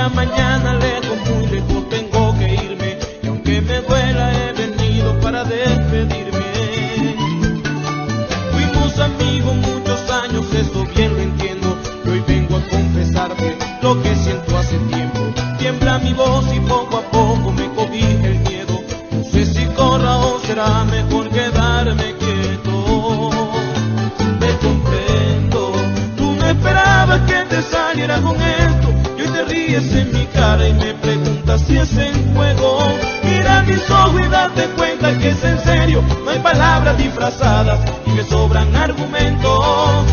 ya mañana lejos, muy lejos tengo que irme. Y aunque me duela, he venido para despedirme. Fuimos amigos muchos años, eso bien lo entiendo. Y hoy vengo a confesarte lo que siento hace tiempo. Tiembla mi voz y poco a poco me cobija el miedo. No sé si corra o será mejor quedarme quieto. Te comprendo, tú no esperabas que te saliera con esto. Y hoy te ríes en mi cara y me preguntas si es en juego. Mira mis ojos y date cuenta que es en serio. No hay palabras disfrazadas y me sobran argumentos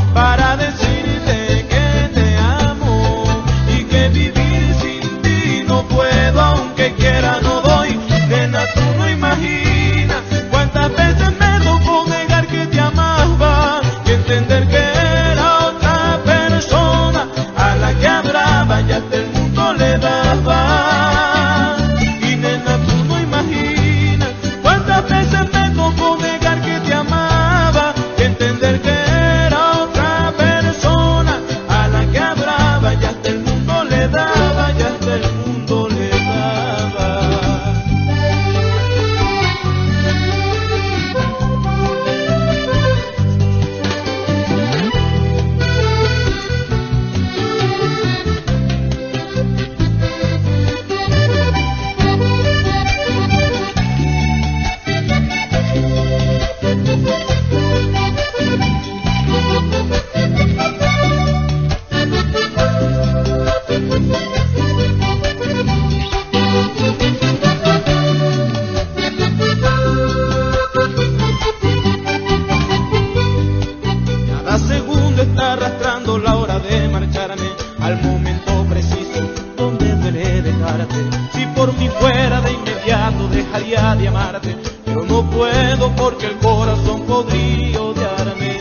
Si por mí fuera de inmediato dejaría de amarte, pero no puedo porque el corazón podría odiarme.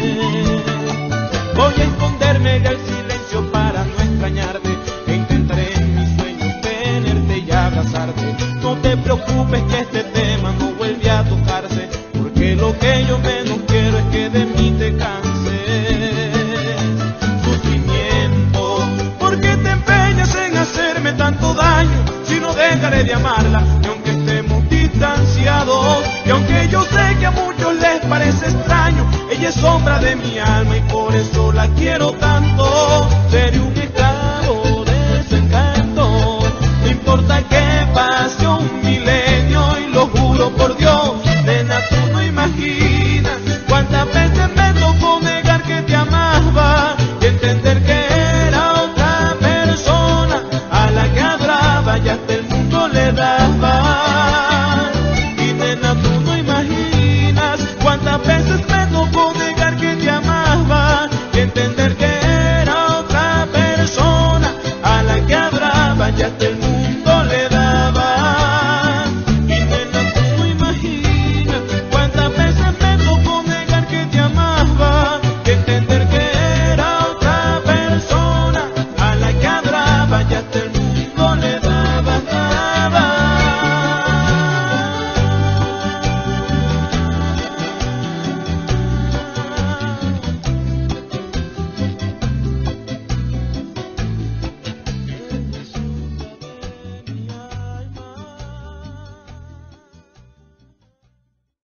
Voy a esconderme del silencio para no extrañarte e intentaré en mis sueños tenerte y abrazarte. No te preocupes que este de amarla, y aunque estemos distanciados, y aunque yo sé que a muchos les parece extraño, ella es sombra de mi alma y por eso la quiero